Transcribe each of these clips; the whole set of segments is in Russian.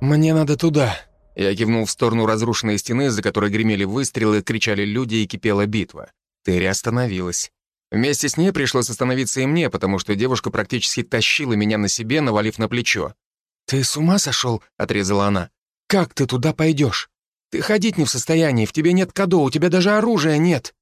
«Мне надо туда». Я кивнул в сторону разрушенной стены, за которой гремели выстрелы, кричали люди и кипела битва. Терри остановилась. Вместе с ней пришлось остановиться и мне, потому что девушка практически тащила меня на себе, навалив на плечо. «Ты с ума сошел?» — отрезала она. «Как ты туда пойдешь? Ты ходить не в состоянии, в тебе нет кадо, у тебя даже оружия нет».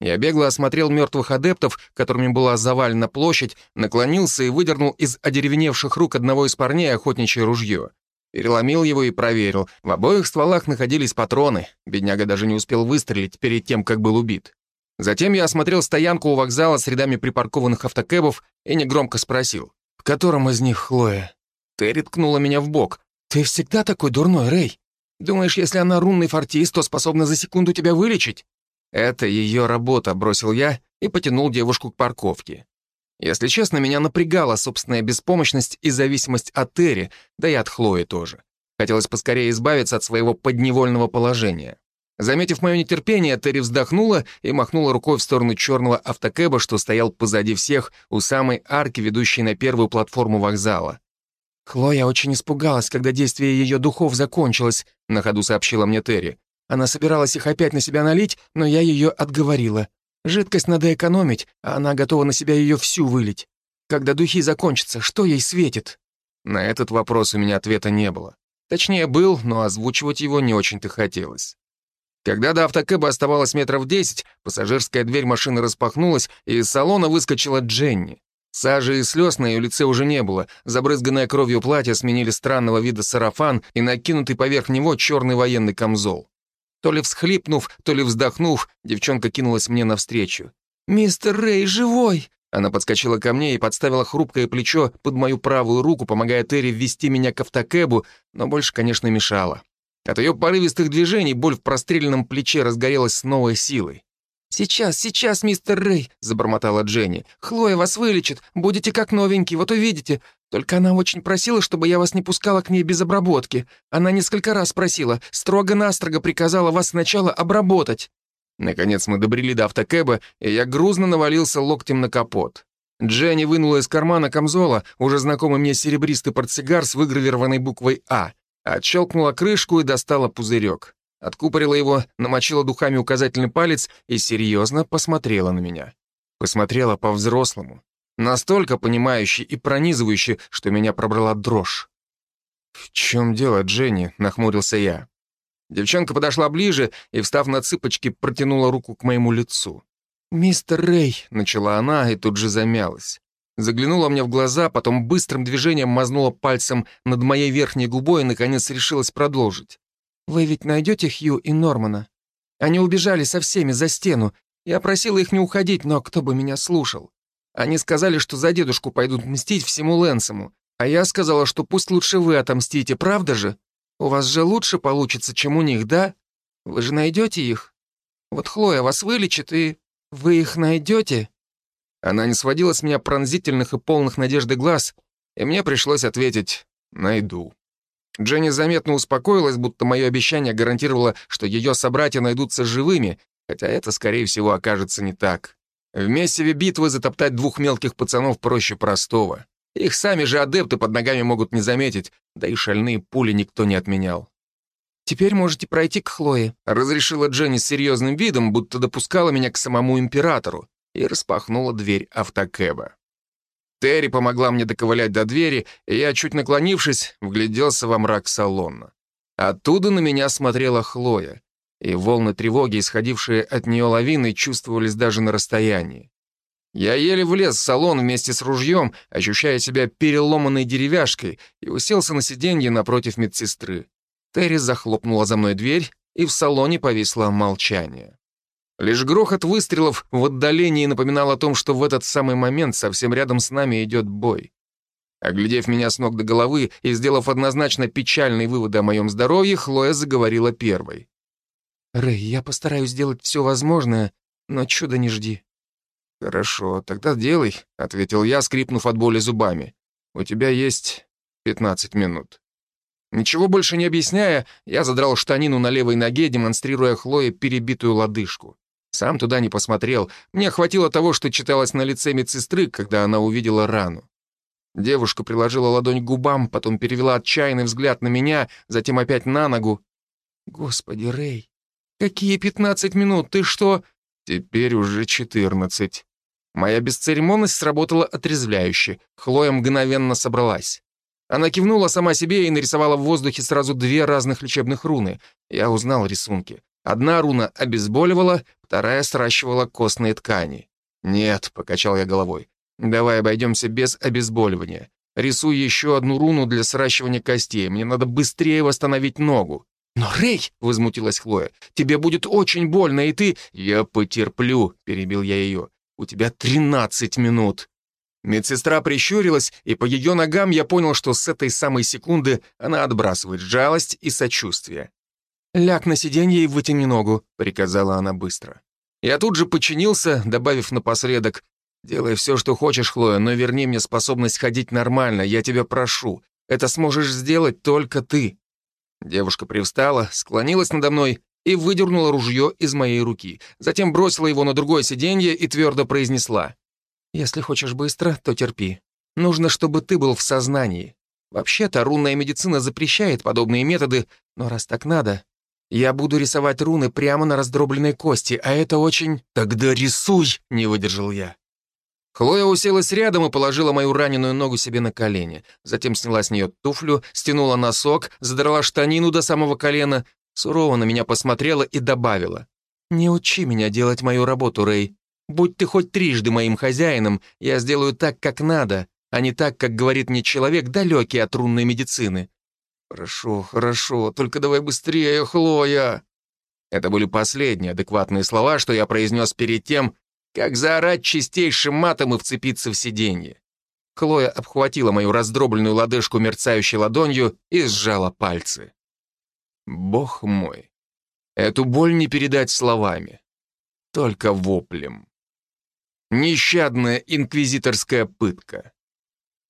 Я бегло осмотрел мертвых адептов, которыми была завалена площадь, наклонился и выдернул из одеревеневших рук одного из парней охотничье ружье. Переломил его и проверил. В обоих стволах находились патроны. Бедняга даже не успел выстрелить перед тем, как был убит. Затем я осмотрел стоянку у вокзала с рядами припаркованных автокэбов и негромко спросил. «В котором из них Хлоя?» Терри ткнула меня в бок. «Ты всегда такой дурной, Рэй. Думаешь, если она рунный фартист, то способна за секунду тебя вылечить?» «Это ее работа», — бросил я и потянул девушку к парковке. Если честно, меня напрягала собственная беспомощность и зависимость от Терри, да и от Хлои тоже. Хотелось поскорее избавиться от своего подневольного положения. Заметив мое нетерпение, Терри вздохнула и махнула рукой в сторону черного автокэба, что стоял позади всех у самой арки, ведущей на первую платформу вокзала. «Хлоя очень испугалась, когда действие ее духов закончилось», — на ходу сообщила мне Терри. «Она собиралась их опять на себя налить, но я ее отговорила. Жидкость надо экономить, а она готова на себя ее всю вылить. Когда духи закончатся, что ей светит?» На этот вопрос у меня ответа не было. Точнее, был, но озвучивать его не очень-то хотелось. Когда до автокэба оставалось метров десять, пассажирская дверь машины распахнулась, и из салона выскочила Дженни. Сажи и слез на ее лице уже не было. Забрызганное кровью платье сменили странного вида сарафан и накинутый поверх него черный военный камзол. То ли всхлипнув, то ли вздохнув, девчонка кинулась мне навстречу. «Мистер Рэй живой!» Она подскочила ко мне и подставила хрупкое плечо под мою правую руку, помогая Терри ввести меня к автокэбу, но больше, конечно, мешала. От ее порывистых движений боль в простреленном плече разгорелась с новой силой. «Сейчас, сейчас, мистер Рэй», — забормотала Дженни. «Хлоя вас вылечит, будете как новенький, вот увидите. Только она очень просила, чтобы я вас не пускала к ней без обработки. Она несколько раз просила, строго-настрого приказала вас сначала обработать». Наконец мы добрели до автокэба, и я грузно навалился локтем на капот. Дженни вынула из кармана камзола уже знакомый мне серебристый портсигар с выгравированной буквой «А», Отщелкнула крышку и достала пузырек. Откупорила его, намочила духами указательный палец и серьезно посмотрела на меня. Посмотрела по-взрослому. Настолько понимающе и пронизывающе, что меня пробрала дрожь. «В чем дело, Дженни?» — нахмурился я. Девчонка подошла ближе и, встав на цыпочки, протянула руку к моему лицу. «Мистер Рэй», — начала она и тут же замялась заглянула мне в глаза, потом быстрым движением мазнула пальцем над моей верхней губой и, наконец, решилась продолжить. «Вы ведь найдете Хью и Нормана? Они убежали со всеми за стену. Я просила их не уходить, но кто бы меня слушал? Они сказали, что за дедушку пойдут мстить всему Лэнсому, а я сказала, что пусть лучше вы отомстите, правда же? У вас же лучше получится, чем у них, да? Вы же найдете их? Вот Хлоя вас вылечит, и вы их найдете?» Она не сводила с меня пронзительных и полных надежды глаз, и мне пришлось ответить «найду». Дженни заметно успокоилась, будто мое обещание гарантировало, что ее собратья найдутся живыми, хотя это, скорее всего, окажется не так. В месиве битвы затоптать двух мелких пацанов проще простого. Их сами же адепты под ногами могут не заметить, да и шальные пули никто не отменял. «Теперь можете пройти к Хлое», — разрешила Дженни с серьезным видом, будто допускала меня к самому императору и распахнула дверь автокэба. Терри помогла мне доковылять до двери, и я, чуть наклонившись, вгляделся во мрак салона. Оттуда на меня смотрела Хлоя, и волны тревоги, исходившие от нее лавиной, чувствовались даже на расстоянии. Я еле влез в салон вместе с ружьем, ощущая себя переломанной деревяшкой, и уселся на сиденье напротив медсестры. Терри захлопнула за мной дверь, и в салоне повисло молчание. Лишь грохот выстрелов в отдалении напоминал о том, что в этот самый момент совсем рядом с нами идет бой. Оглядев меня с ног до головы и сделав однозначно печальные выводы о моем здоровье, Хлоя заговорила первой. «Рэй, я постараюсь сделать все возможное, но чуда не жди». «Хорошо, тогда делай», — ответил я, скрипнув от боли зубами. «У тебя есть 15 минут». Ничего больше не объясняя, я задрал штанину на левой ноге, демонстрируя Хлое перебитую лодыжку. Сам туда не посмотрел. Мне хватило того, что читалось на лице медсестры, когда она увидела рану. Девушка приложила ладонь к губам, потом перевела отчаянный взгляд на меня, затем опять на ногу. «Господи, Рэй, какие пятнадцать минут? Ты что?» «Теперь уже четырнадцать». Моя бесцеремонность сработала отрезвляюще. Хлоя мгновенно собралась. Она кивнула сама себе и нарисовала в воздухе сразу две разных лечебных руны. Я узнал рисунки. Одна руна обезболивала, вторая сращивала костные ткани. «Нет», — покачал я головой, — «давай обойдемся без обезболивания. Рисуй еще одну руну для сращивания костей. Мне надо быстрее восстановить ногу». «Но, Рэй!» — возмутилась Хлоя. «Тебе будет очень больно, и ты...» «Я потерплю», — перебил я ее. «У тебя тринадцать минут». Медсестра прищурилась, и по ее ногам я понял, что с этой самой секунды она отбрасывает жалость и сочувствие. «Ляг на сиденье и вытяни ногу», — приказала она быстро. Я тут же подчинился, добавив напоследок, «Делай все, что хочешь, Хлоя, но верни мне способность ходить нормально, я тебя прошу. Это сможешь сделать только ты». Девушка привстала, склонилась надо мной и выдернула ружье из моей руки. Затем бросила его на другое сиденье и твердо произнесла. «Если хочешь быстро, то терпи. Нужно, чтобы ты был в сознании. Вообще-то рунная медицина запрещает подобные методы, но раз так надо, я буду рисовать руны прямо на раздробленной кости, а это очень...» «Тогда рисуй!» — не выдержал я. Хлоя уселась рядом и положила мою раненую ногу себе на колени. Затем сняла с нее туфлю, стянула носок, задрала штанину до самого колена, сурово на меня посмотрела и добавила. «Не учи меня делать мою работу, Рэй. Будь ты хоть трижды моим хозяином, я сделаю так, как надо, а не так, как говорит мне человек, далекий от рунной медицины. Хорошо, хорошо, только давай быстрее, Хлоя. Это были последние адекватные слова, что я произнес перед тем, как заорать чистейшим матом и вцепиться в сиденье. Хлоя обхватила мою раздробленную лодыжку мерцающей ладонью и сжала пальцы. Бог мой, эту боль не передать словами, только воплем. Нещадная инквизиторская пытка.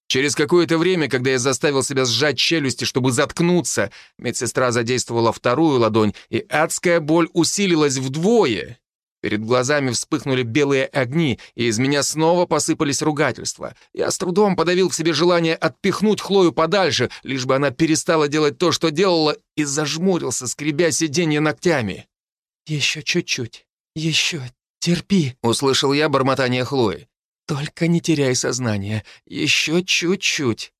Через какое-то время, когда я заставил себя сжать челюсти, чтобы заткнуться, медсестра задействовала вторую ладонь, и адская боль усилилась вдвое. Перед глазами вспыхнули белые огни, и из меня снова посыпались ругательства. Я с трудом подавил в себе желание отпихнуть Хлою подальше, лишь бы она перестала делать то, что делала, и зажмурился, скребя сиденье ногтями. «Еще чуть-чуть, еще «Терпи», — услышал я бормотание Хлои. «Только не теряй сознание. Еще чуть-чуть».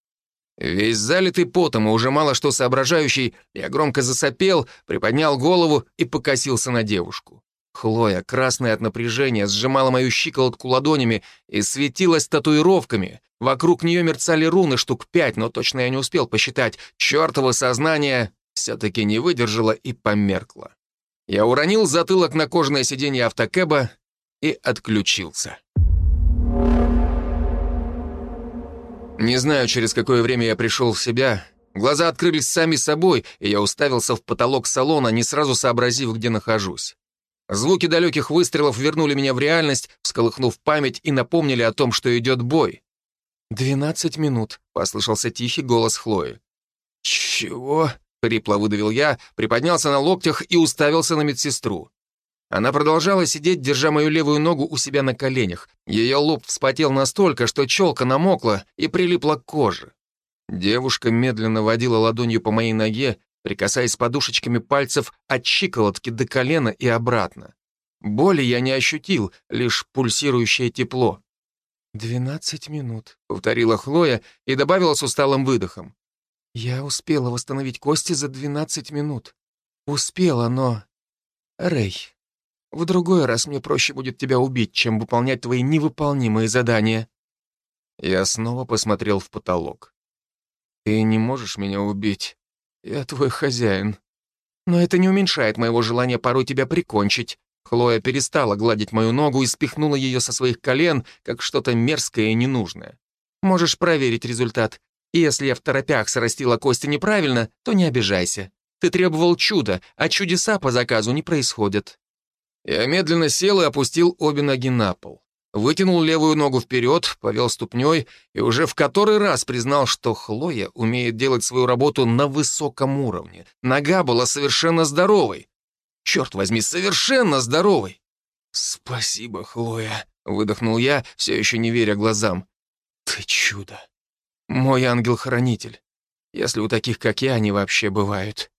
Весь залитый потом и уже мало что соображающий, я громко засопел, приподнял голову и покосился на девушку. Хлоя, красная от напряжения, сжимала мою щиколотку ладонями и светилась татуировками. Вокруг нее мерцали руны штук пять, но точно я не успел посчитать. Чёртово сознание все-таки не выдержало и померкло. Я уронил затылок на кожаное сиденье автокэба и отключился. Не знаю, через какое время я пришел в себя. Глаза открылись сами собой, и я уставился в потолок салона, не сразу сообразив, где нахожусь. Звуки далеких выстрелов вернули меня в реальность, всколыхнув память и напомнили о том, что идет бой. «Двенадцать минут», — послышался тихий голос Хлои. «Чего?» Хрипло выдавил я, приподнялся на локтях и уставился на медсестру. Она продолжала сидеть, держа мою левую ногу у себя на коленях. Ее лоб вспотел настолько, что челка намокла и прилипла к коже. Девушка медленно водила ладонью по моей ноге, прикасаясь подушечками пальцев от щиколотки до колена и обратно. Боли я не ощутил, лишь пульсирующее тепло. «Двенадцать минут», — повторила Хлоя и добавила с усталым выдохом. Я успела восстановить кости за 12 минут. Успела, но... Рэй, в другой раз мне проще будет тебя убить, чем выполнять твои невыполнимые задания. Я снова посмотрел в потолок. Ты не можешь меня убить. Я твой хозяин. Но это не уменьшает моего желания порой тебя прикончить. Хлоя перестала гладить мою ногу и спихнула ее со своих колен, как что-то мерзкое и ненужное. Можешь проверить результат. Если я в торопях срастила кости неправильно, то не обижайся. Ты требовал чуда, а чудеса по заказу не происходят». Я медленно сел и опустил обе ноги на пол. Вытянул левую ногу вперед, повел ступней и уже в который раз признал, что Хлоя умеет делать свою работу на высоком уровне. Нога была совершенно здоровой. Черт возьми, совершенно здоровой. «Спасибо, Хлоя», — выдохнул я, все еще не веря глазам. «Ты чудо». Мой ангел-хранитель. Если у таких, как я, они вообще бывают.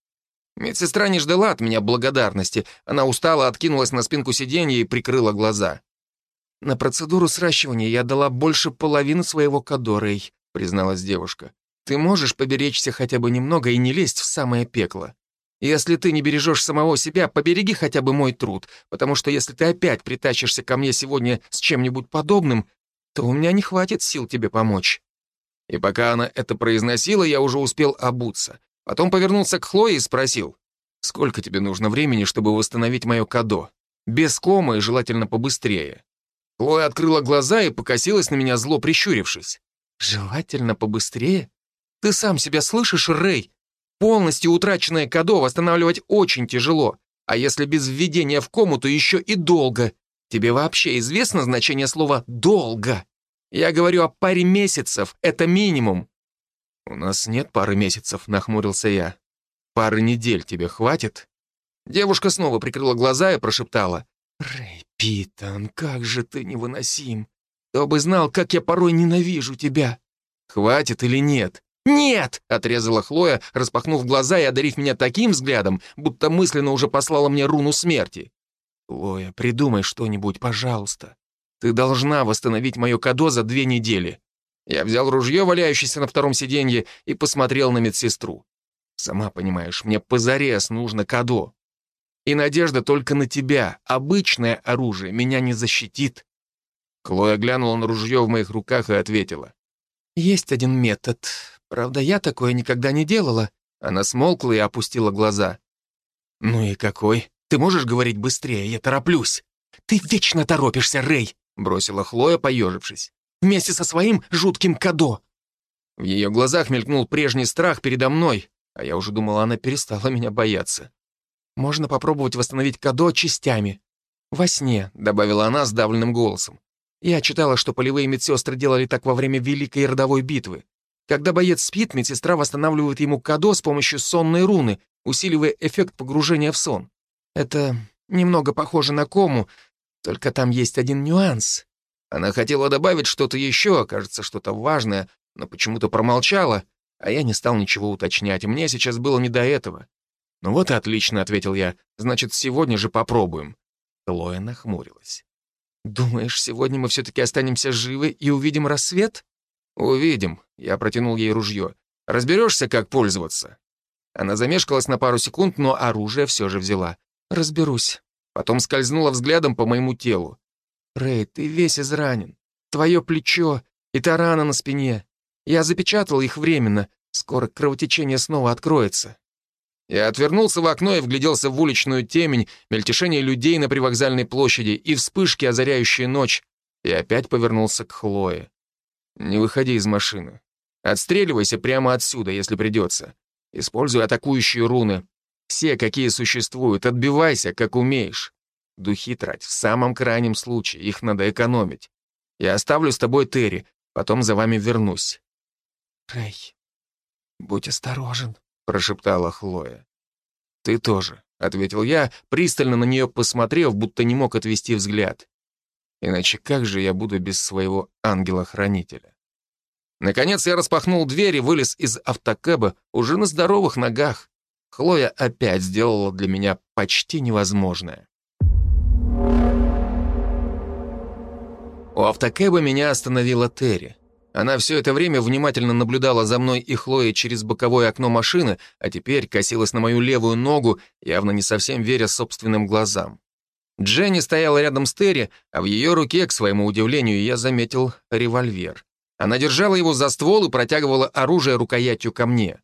Медсестра не ждала от меня благодарности. Она устала, откинулась на спинку сиденья и прикрыла глаза. «На процедуру сращивания я дала больше половины своего кадорой», призналась девушка. «Ты можешь поберечься хотя бы немного и не лезть в самое пекло. Если ты не бережешь самого себя, побереги хотя бы мой труд, потому что если ты опять притащишься ко мне сегодня с чем-нибудь подобным, то у меня не хватит сил тебе помочь». И пока она это произносила, я уже успел обуться. Потом повернулся к Хлое и спросил, «Сколько тебе нужно времени, чтобы восстановить мое кадо? Без кома и желательно побыстрее». Хлоя открыла глаза и покосилась на меня, зло прищурившись. «Желательно побыстрее? Ты сам себя слышишь, Рэй? Полностью утраченное кадо восстанавливать очень тяжело, а если без введения в кому, то еще и долго. Тебе вообще известно значение слова «долго»? Я говорю о паре месяцев, это минимум». «У нас нет пары месяцев», — нахмурился я. «Пары недель тебе хватит?» Девушка снова прикрыла глаза и прошептала. «Рэй, Питон, как же ты невыносим! Кто бы знал, как я порой ненавижу тебя! Хватит или нет?» «Нет!» — отрезала Хлоя, распахнув глаза и одарив меня таким взглядом, будто мысленно уже послала мне руну смерти. «Хлоя, придумай что-нибудь, пожалуйста. Ты должна восстановить мое кадо за две недели». Я взял ружье, валяющееся на втором сиденье, и посмотрел на медсестру. «Сама понимаешь, мне позарез нужно кадо. И надежда только на тебя. Обычное оружие меня не защитит». Хлоя глянула на ружье в моих руках и ответила. «Есть один метод. Правда, я такое никогда не делала». Она смолкла и опустила глаза. «Ну и какой? Ты можешь говорить быстрее? Я тороплюсь». «Ты вечно торопишься, Рэй!» — бросила Хлоя, поежившись. «Вместе со своим жутким кадо!» В ее глазах мелькнул прежний страх передо мной, а я уже думала, она перестала меня бояться. «Можно попробовать восстановить кадо частями. Во сне», — добавила она сдавленным голосом. «Я читала, что полевые медсестры делали так во время Великой Родовой битвы. Когда боец спит, медсестра восстанавливает ему кадо с помощью сонной руны, усиливая эффект погружения в сон. Это немного похоже на кому, только там есть один нюанс. Она хотела добавить что-то еще, кажется, что-то важное, но почему-то промолчала, а я не стал ничего уточнять, мне сейчас было не до этого. «Ну вот и отлично», — ответил я, — «значит, сегодня же попробуем». Хлоя нахмурилась. «Думаешь, сегодня мы все-таки останемся живы и увидим рассвет?» «Увидим», — я протянул ей ружье. «Разберешься, как пользоваться?» Она замешкалась на пару секунд, но оружие все же взяла. «Разберусь». Потом скользнула взглядом по моему телу. «Рэй, ты весь изранен. Твое плечо и та рана на спине. Я запечатал их временно. Скоро кровотечение снова откроется». Я отвернулся в окно и вгляделся в уличную темень, мельтешение людей на привокзальной площади и вспышки, озаряющие ночь, и опять повернулся к Хлое. «Не выходи из машины. Отстреливайся прямо отсюда, если придется. Используй атакующие руны. Все, какие существуют, отбивайся, как умеешь. Духи трать в самом крайнем случае, их надо экономить. Я оставлю с тобой Терри, потом за вами вернусь». «Рэй, будь осторожен», — прошептала Хлоя. «Ты тоже», — ответил я, пристально на нее посмотрев, будто не мог отвести взгляд. Иначе как же я буду без своего ангела-хранителя? Наконец я распахнул дверь и вылез из автокэба уже на здоровых ногах. Хлоя опять сделала для меня почти невозможное. У автокэба меня остановила Терри. Она все это время внимательно наблюдала за мной и Хлоей через боковое окно машины, а теперь косилась на мою левую ногу, явно не совсем веря собственным глазам. Дженни стояла рядом с Терри, а в ее руке, к своему удивлению, я заметил револьвер. Она держала его за ствол и протягивала оружие рукоятью ко мне.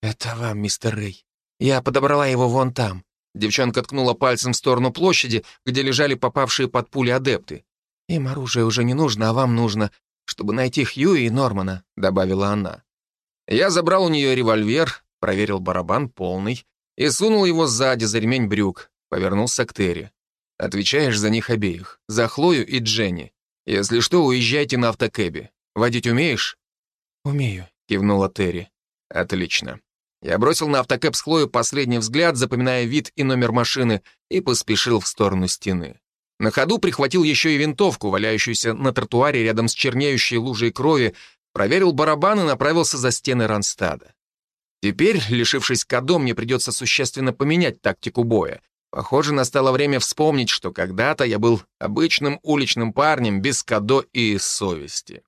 «Это вам, мистер Рэй. Я подобрала его вон там». Девчонка ткнула пальцем в сторону площади, где лежали попавшие под пули адепты. «Им оружие уже не нужно, а вам нужно, чтобы найти Хьюи и Нормана», — добавила она. Я забрал у нее револьвер, проверил барабан полный и сунул его сзади за ремень брюк, повернулся к Терри. «Отвечаешь за них обеих, за Хлою и Дженни. Если что, уезжайте на автокэбе. Водить умеешь?» «Умею», — кивнула Терри. «Отлично». Я бросил на автокэп с Хлою последний взгляд, запоминая вид и номер машины, и поспешил в сторону стены. На ходу прихватил еще и винтовку, валяющуюся на тротуаре рядом с чернеющей лужей крови, проверил барабан и направился за стены Ранстада. Теперь, лишившись Кадо, мне придется существенно поменять тактику боя. Похоже, настало время вспомнить, что когда-то я был обычным уличным парнем без Кадо и совести.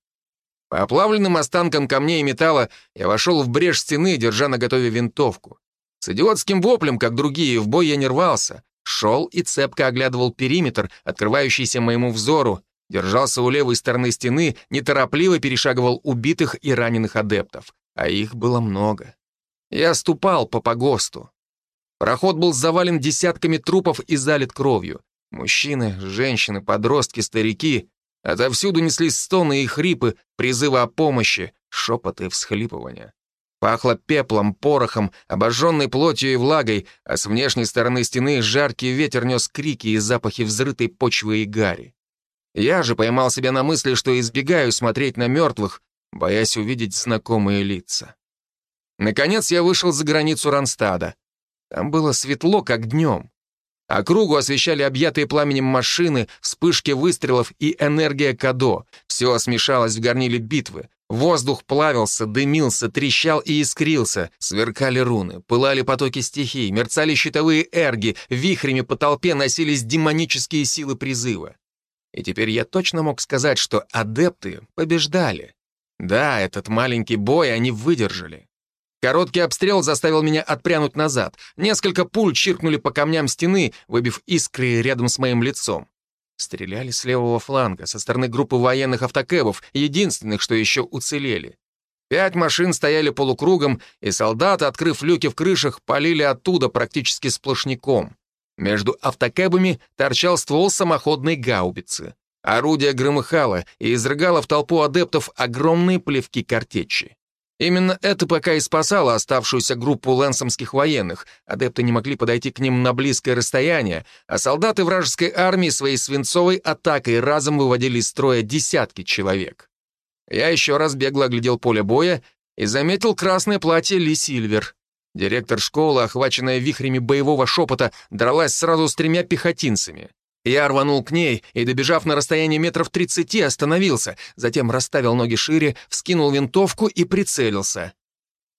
По оплавленным останкам камней и металла я вошел в брешь стены, держа на готове винтовку. С идиотским воплем, как другие, в бой я не рвался. Шел и цепко оглядывал периметр, открывающийся моему взору, держался у левой стороны стены, неторопливо перешагивал убитых и раненых адептов. А их было много. Я ступал по погосту. Проход был завален десятками трупов и залит кровью. Мужчины, женщины, подростки, старики Отовсюду неслись стоны и хрипы, призывы о помощи, шепоты и всхлипывания. Пахло пеплом, порохом, обожженной плотью и влагой, а с внешней стороны стены жаркий ветер нес крики и запахи взрытой почвы и гари. Я же поймал себя на мысли, что избегаю смотреть на мертвых, боясь увидеть знакомые лица. Наконец я вышел за границу Ранстада. Там было светло, как днем. Округу освещали объятые пламенем машины, вспышки выстрелов и энергия Кадо. Все смешалось в горниле битвы. Воздух плавился, дымился, трещал и искрился. Сверкали руны, пылали потоки стихий, мерцали щитовые эрги, вихрями по толпе носились демонические силы призыва. И теперь я точно мог сказать, что адепты побеждали. Да, этот маленький бой они выдержали. Короткий обстрел заставил меня отпрянуть назад. Несколько пуль чиркнули по камням стены, выбив искры рядом с моим лицом. Стреляли с левого фланга, со стороны группы военных автокэбов, единственных, что еще уцелели. Пять машин стояли полукругом, и солдаты, открыв люки в крышах, полили оттуда практически сплошняком. Между автокэбами торчал ствол самоходной гаубицы. Орудие громыхало и изрыгало в толпу адептов огромные плевки картечи. Именно это пока и спасало оставшуюся группу лэнсомских военных. Адепты не могли подойти к ним на близкое расстояние, а солдаты вражеской армии своей свинцовой атакой разом выводили из строя десятки человек. Я еще раз бегло оглядел поле боя и заметил красное платье Ли Сильвер. Директор школы, охваченная вихрями боевого шепота, дралась сразу с тремя пехотинцами. Я рванул к ней и, добежав на расстояние метров тридцати, остановился, затем расставил ноги шире, вскинул винтовку и прицелился.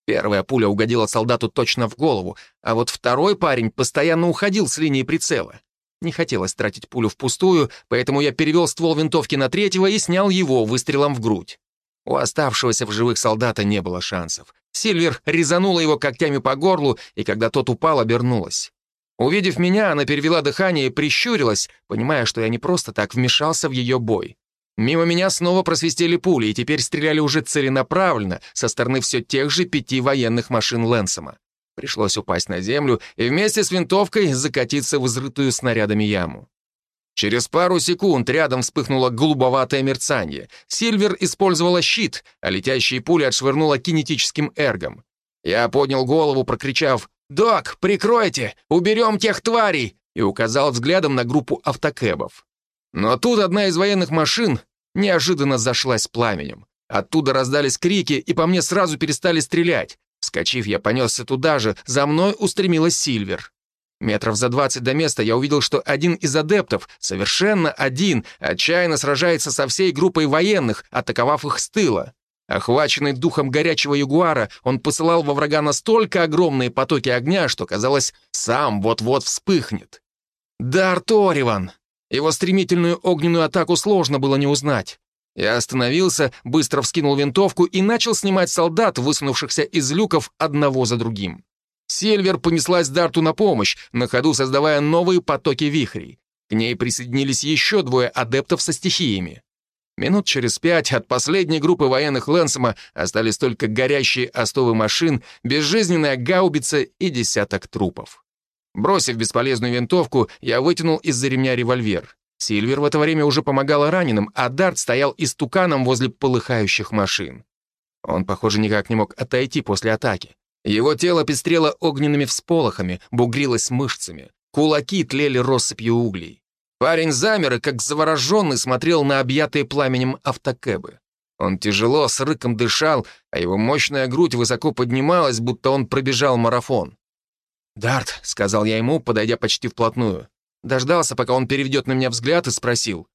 Первая пуля угодила солдату точно в голову, а вот второй парень постоянно уходил с линии прицела. Не хотелось тратить пулю впустую, поэтому я перевел ствол винтовки на третьего и снял его выстрелом в грудь. У оставшегося в живых солдата не было шансов. Сильвер резанула его когтями по горлу, и когда тот упал, обернулась. Увидев меня, она перевела дыхание и прищурилась, понимая, что я не просто так вмешался в ее бой. Мимо меня снова просвистели пули, и теперь стреляли уже целенаправленно со стороны все тех же пяти военных машин Лэнсома. Пришлось упасть на землю и вместе с винтовкой закатиться в изрытую снарядами яму. Через пару секунд рядом вспыхнуло голубоватое мерцание. Сильвер использовала щит, а летящие пули отшвырнула кинетическим эргом. Я поднял голову, прокричав «Док, прикройте! Уберем тех тварей!» и указал взглядом на группу автокэбов. Но тут одна из военных машин неожиданно зашлась пламенем. Оттуда раздались крики, и по мне сразу перестали стрелять. Вскочив, я понесся туда же, за мной устремилась Сильвер. Метров за двадцать до места я увидел, что один из адептов, совершенно один, отчаянно сражается со всей группой военных, атаковав их с тыла. Охваченный духом горячего ягуара, он посылал во врага настолько огромные потоки огня, что, казалось, сам вот-вот вспыхнет. Дар Ториван! Его стремительную огненную атаку сложно было не узнать. Я остановился, быстро вскинул винтовку и начал снимать солдат, высунувшихся из люков одного за другим. Сильвер понеслась Дарту на помощь, на ходу создавая новые потоки вихрей. К ней присоединились еще двое адептов со стихиями. Минут через пять от последней группы военных Лэнсома остались только горящие остовы машин, безжизненная гаубица и десяток трупов. Бросив бесполезную винтовку, я вытянул из-за ремня револьвер. Сильвер в это время уже помогала раненым, а Дарт стоял истуканом возле полыхающих машин. Он, похоже, никак не мог отойти после атаки. Его тело пестрело огненными всполохами, бугрилось мышцами. Кулаки тлели россыпью углей. Парень замер и, как завороженный, смотрел на объятые пламенем автокэбы. Он тяжело, с рыком дышал, а его мощная грудь высоко поднималась, будто он пробежал марафон. «Дарт», — сказал я ему, подойдя почти вплотную. Дождался, пока он переведет на меня взгляд и спросил.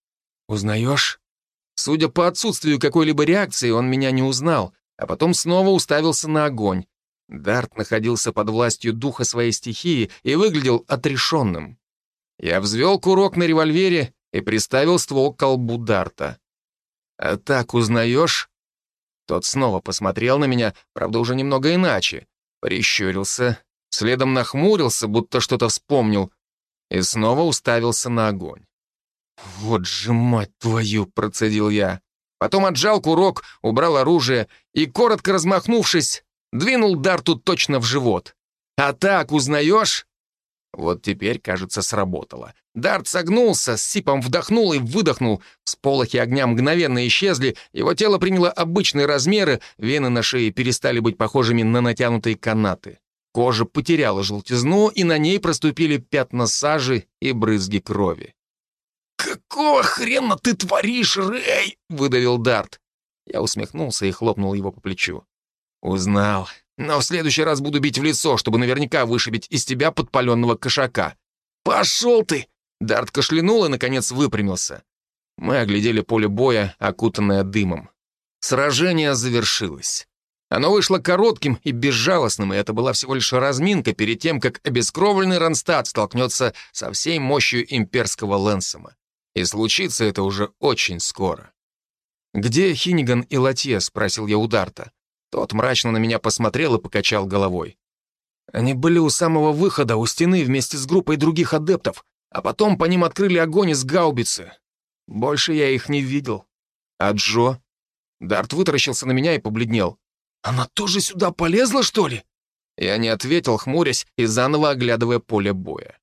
«Узнаешь?» Судя по отсутствию какой-либо реакции, он меня не узнал, а потом снова уставился на огонь. Дарт находился под властью духа своей стихии и выглядел отрешенным. Я взвел курок на револьвере и приставил ствол к колбу Дарта. «А так узнаешь?» Тот снова посмотрел на меня, правда, уже немного иначе. Прищурился, следом нахмурился, будто что-то вспомнил, и снова уставился на огонь. «Вот же мать твою!» — процедил я. Потом отжал курок, убрал оружие и, коротко размахнувшись, двинул Дарту точно в живот. «А так узнаешь?» Вот теперь, кажется, сработало. Дарт согнулся, с сипом вдохнул и выдохнул. Сполохи огня мгновенно исчезли, его тело приняло обычные размеры, вены на шее перестали быть похожими на натянутые канаты. Кожа потеряла желтизну, и на ней проступили пятна сажи и брызги крови. «Какого хрена ты творишь, Рэй?» — выдавил Дарт. Я усмехнулся и хлопнул его по плечу. «Узнал. Но в следующий раз буду бить в лицо, чтобы наверняка вышибить из тебя подпаленного кошака. Пошел ты!» Дарт кашлянул и, наконец, выпрямился. Мы оглядели поле боя, окутанное дымом. Сражение завершилось. Оно вышло коротким и безжалостным, и это была всего лишь разминка перед тем, как обескровленный Ронстадт столкнется со всей мощью имперского Лэнсома. И случится это уже очень скоро. «Где Хиниган и Латье?» — спросил я у Дарта. Тот мрачно на меня посмотрел и покачал головой. Они были у самого выхода, у стены, вместе с группой других адептов, а потом по ним открыли огонь из гаубицы. Больше я их не видел. А Джо? Дарт вытаращился на меня и побледнел. «Она тоже сюда полезла, что ли?» Я не ответил, хмурясь и заново оглядывая поле боя.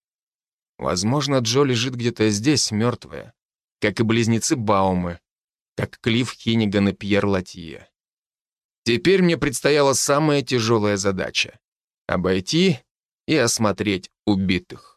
Возможно, Джо лежит где-то здесь, мертвая, как и близнецы Баумы, как Клифф Хинниган и Пьер Латье. Теперь мне предстояла самая тяжелая задача — обойти и осмотреть убитых.